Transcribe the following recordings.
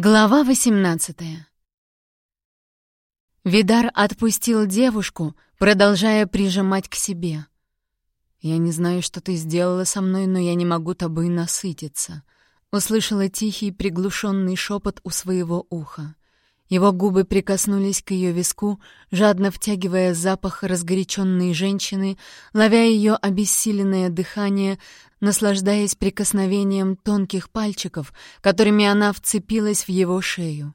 Глава 18 Видар отпустил девушку, продолжая прижимать к себе. «Я не знаю, что ты сделала со мной, но я не могу тобой насытиться», — услышала тихий приглушенный шепот у своего уха. Его губы прикоснулись к ее виску, жадно втягивая запах разгоряченной женщины, ловя ее обессиленное дыхание, наслаждаясь прикосновением тонких пальчиков, которыми она вцепилась в его шею.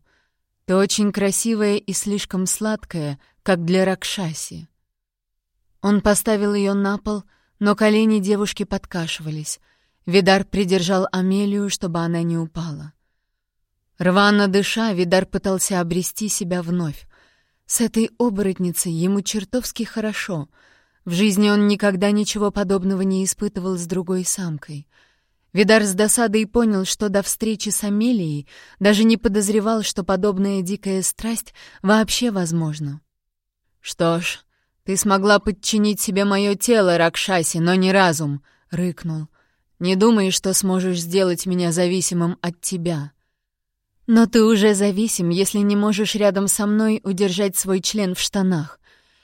«Ты очень красивая и слишком сладкая, как для Ракшаси». Он поставил ее на пол, но колени девушки подкашивались. Видар придержал Амелию, чтобы она не упала. Рвано дыша, Видар пытался обрести себя вновь. С этой оборотницей ему чертовски хорошо. В жизни он никогда ничего подобного не испытывал с другой самкой. Видар с досадой понял, что до встречи с Амелией даже не подозревал, что подобная дикая страсть вообще возможна. «Что ж, ты смогла подчинить себе мое тело, Ракшаси, но не разум», — рыкнул. «Не думай, что сможешь сделать меня зависимым от тебя». Но ты уже зависим, если не можешь рядом со мной удержать свой член в штанах.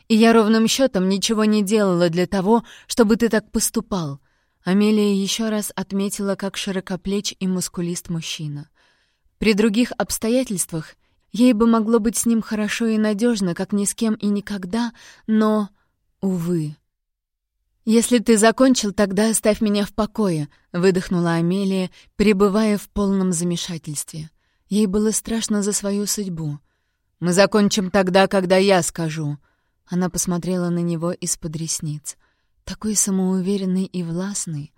И я ровным счетом ничего не делала для того, чтобы ты так поступал. Амелия еще раз отметила, как широкоплеч и мускулист мужчина. При других обстоятельствах ей бы могло быть с ним хорошо и надежно, как ни с кем и никогда, но, увы. «Если ты закончил, тогда оставь меня в покое», — выдохнула Амелия, пребывая в полном замешательстве. Ей было страшно за свою судьбу. «Мы закончим тогда, когда я скажу». Она посмотрела на него из-под ресниц. Такой самоуверенный и властный.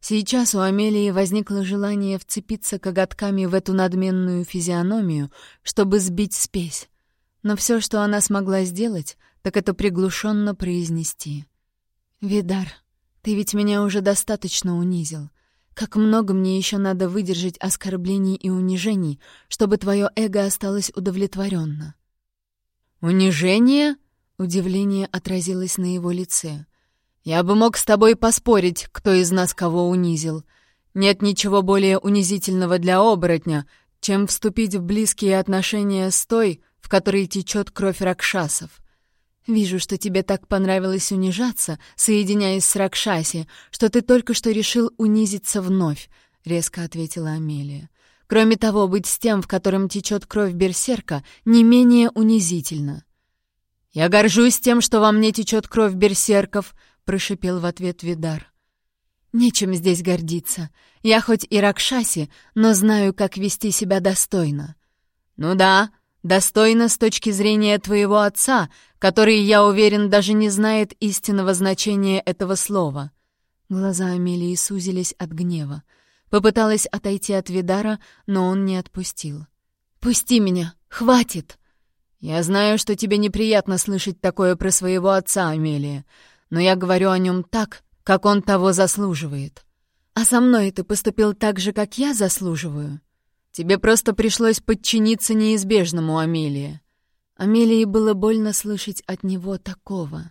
Сейчас у Амелии возникло желание вцепиться коготками в эту надменную физиономию, чтобы сбить спесь. Но все, что она смогла сделать, так это приглушенно произнести. «Видар, ты ведь меня уже достаточно унизил. Как много мне еще надо выдержать оскорблений и унижений, чтобы твое эго осталось удовлетворенно. «Унижение?» — удивление отразилось на его лице. «Я бы мог с тобой поспорить, кто из нас кого унизил. Нет ничего более унизительного для оборотня, чем вступить в близкие отношения с той, в которой течет кровь ракшасов. «Вижу, что тебе так понравилось унижаться, соединяясь с Ракшаси, что ты только что решил унизиться вновь», — резко ответила Амелия. «Кроме того, быть с тем, в котором течет кровь берсерка, не менее унизительно». «Я горжусь тем, что во мне течет кровь берсерков», — прошипел в ответ Видар. «Нечем здесь гордиться. Я хоть и Ракшаси, но знаю, как вести себя достойно». «Ну да», Достойно с точки зрения твоего отца, который, я уверен, даже не знает истинного значения этого слова». Глаза Амелии сузились от гнева. Попыталась отойти от Видара, но он не отпустил. «Пусти меня! Хватит!» «Я знаю, что тебе неприятно слышать такое про своего отца, Амелия, но я говорю о нем так, как он того заслуживает. А со мной ты поступил так же, как я заслуживаю?» Тебе просто пришлось подчиниться неизбежному, Амелия». Амелии было больно слышать от него такого.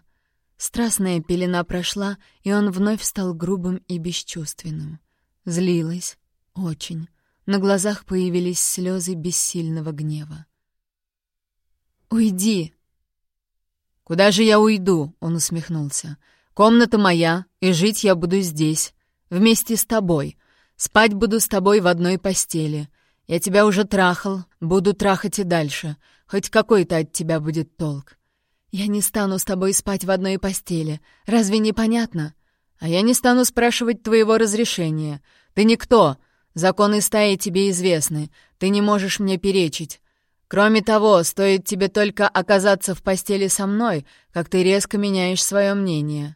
Страстная пелена прошла, и он вновь стал грубым и бесчувственным. Злилась. Очень. На глазах появились слезы бессильного гнева. «Уйди!» «Куда же я уйду?» — он усмехнулся. «Комната моя, и жить я буду здесь, вместе с тобой. Спать буду с тобой в одной постели. Я тебя уже трахал, буду трахать и дальше. Хоть какой-то от тебя будет толк. Я не стану с тобой спать в одной постели. Разве не понятно? А я не стану спрашивать твоего разрешения. Ты никто. Законы стаи тебе известны. Ты не можешь мне перечить. Кроме того, стоит тебе только оказаться в постели со мной, как ты резко меняешь свое мнение.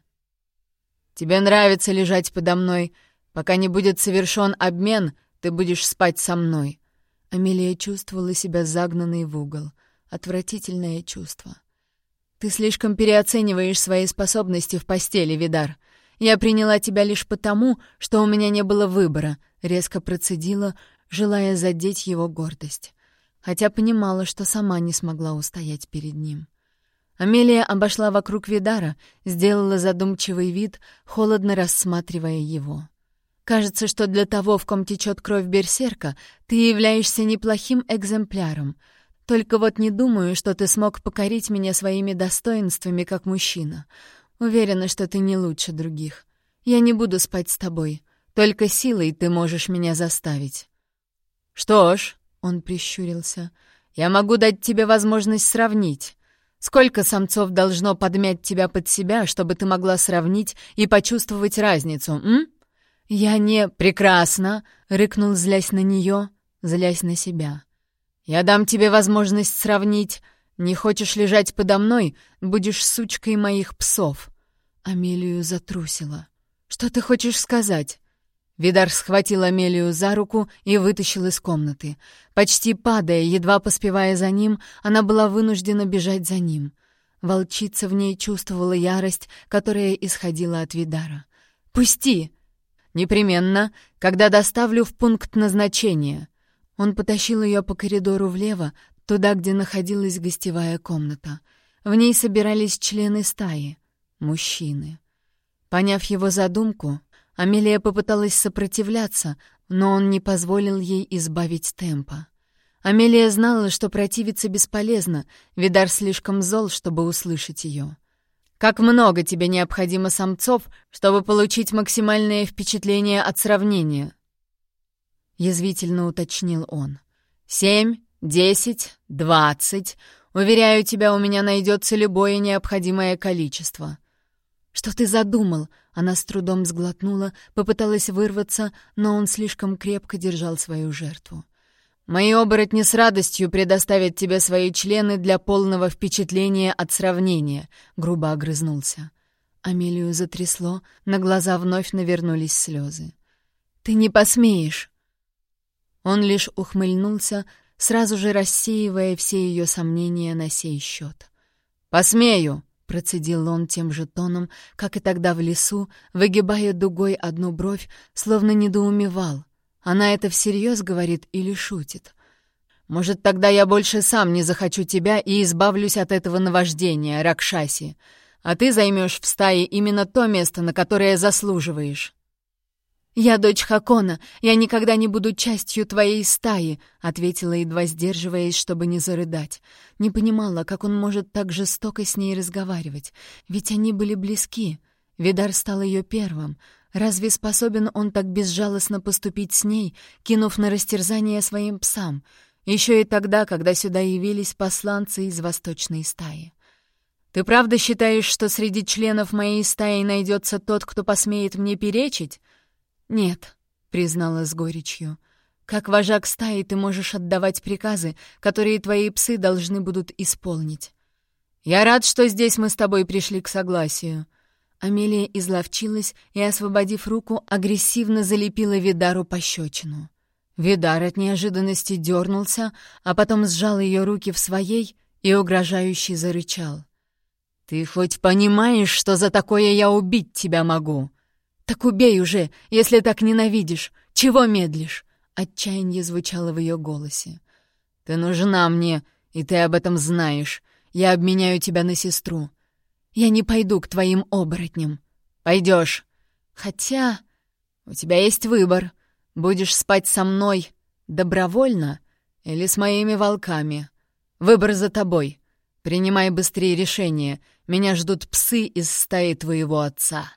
Тебе нравится лежать подо мной. Пока не будет совершен обмен, ты будешь спать со мной. Амелия чувствовала себя загнанной в угол. Отвратительное чувство. «Ты слишком переоцениваешь свои способности в постели, Видар. Я приняла тебя лишь потому, что у меня не было выбора», — резко процедила, желая задеть его гордость. Хотя понимала, что сама не смогла устоять перед ним. Амелия обошла вокруг Видара, сделала задумчивый вид, холодно рассматривая его. Кажется, что для того, в ком течет кровь берсерка, ты являешься неплохим экземпляром. Только вот не думаю, что ты смог покорить меня своими достоинствами как мужчина. Уверена, что ты не лучше других. Я не буду спать с тобой. Только силой ты можешь меня заставить». «Что ж», — он прищурился, — «я могу дать тебе возможность сравнить. Сколько самцов должно подмять тебя под себя, чтобы ты могла сравнить и почувствовать разницу, м?» «Я не... Прекрасно!» — рыкнул, злясь на нее, злясь на себя. «Я дам тебе возможность сравнить. Не хочешь лежать подо мной, будешь сучкой моих псов». Амелию затрусила. «Что ты хочешь сказать?» Видар схватил Амелию за руку и вытащил из комнаты. Почти падая, едва поспевая за ним, она была вынуждена бежать за ним. Волчица в ней чувствовала ярость, которая исходила от Видара. «Пусти!» «Непременно, когда доставлю в пункт назначения». Он потащил ее по коридору влево, туда, где находилась гостевая комната. В ней собирались члены стаи — мужчины. Поняв его задумку, Амелия попыталась сопротивляться, но он не позволил ей избавить темпа. Амелия знала, что противиться бесполезно, Видар слишком зол, чтобы услышать ее. «Как много тебе необходимо самцов, чтобы получить максимальное впечатление от сравнения?» Язвительно уточнил он. «Семь, десять, двадцать. Уверяю тебя, у меня найдется любое необходимое количество». «Что ты задумал?» Она с трудом сглотнула, попыталась вырваться, но он слишком крепко держал свою жертву. «Мои оборотни с радостью предоставят тебе свои члены для полного впечатления от сравнения», — грубо огрызнулся. Амелию затрясло, на глаза вновь навернулись слезы. «Ты не посмеешь!» Он лишь ухмыльнулся, сразу же рассеивая все ее сомнения на сей счет. «Посмею!» Процедил он тем же тоном, как и тогда в лесу, выгибая дугой одну бровь, словно недоумевал. Она это всерьез говорит или шутит? «Может, тогда я больше сам не захочу тебя и избавлюсь от этого наваждения, Ракшаси, а ты займешь в стае именно то место, на которое заслуживаешь». «Я дочь Хакона, я никогда не буду частью твоей стаи», — ответила, едва сдерживаясь, чтобы не зарыдать. Не понимала, как он может так жестоко с ней разговаривать, ведь они были близки. Видар стал ее первым. Разве способен он так безжалостно поступить с ней, кинув на растерзание своим псам? Еще и тогда, когда сюда явились посланцы из восточной стаи. «Ты правда считаешь, что среди членов моей стаи найдется тот, кто посмеет мне перечить?» «Нет», — признала с горечью. «Как вожак стаи ты можешь отдавать приказы, которые твои псы должны будут исполнить». «Я рад, что здесь мы с тобой пришли к согласию». Амелия изловчилась и, освободив руку, агрессивно залепила Видару пощечину. Видар от неожиданности дернулся, а потом сжал ее руки в своей и угрожающе зарычал. «Ты хоть понимаешь, что за такое я убить тебя могу?» «Так убей уже, если так ненавидишь! Чего медлишь?» Отчаяние звучало в ее голосе. «Ты нужна мне, и ты об этом знаешь. Я обменяю тебя на сестру. Я не пойду к твоим оборотням. Пойдешь. Хотя у тебя есть выбор. Будешь спать со мной добровольно или с моими волками. Выбор за тобой. Принимай быстрее решение. Меня ждут псы из стаи твоего отца».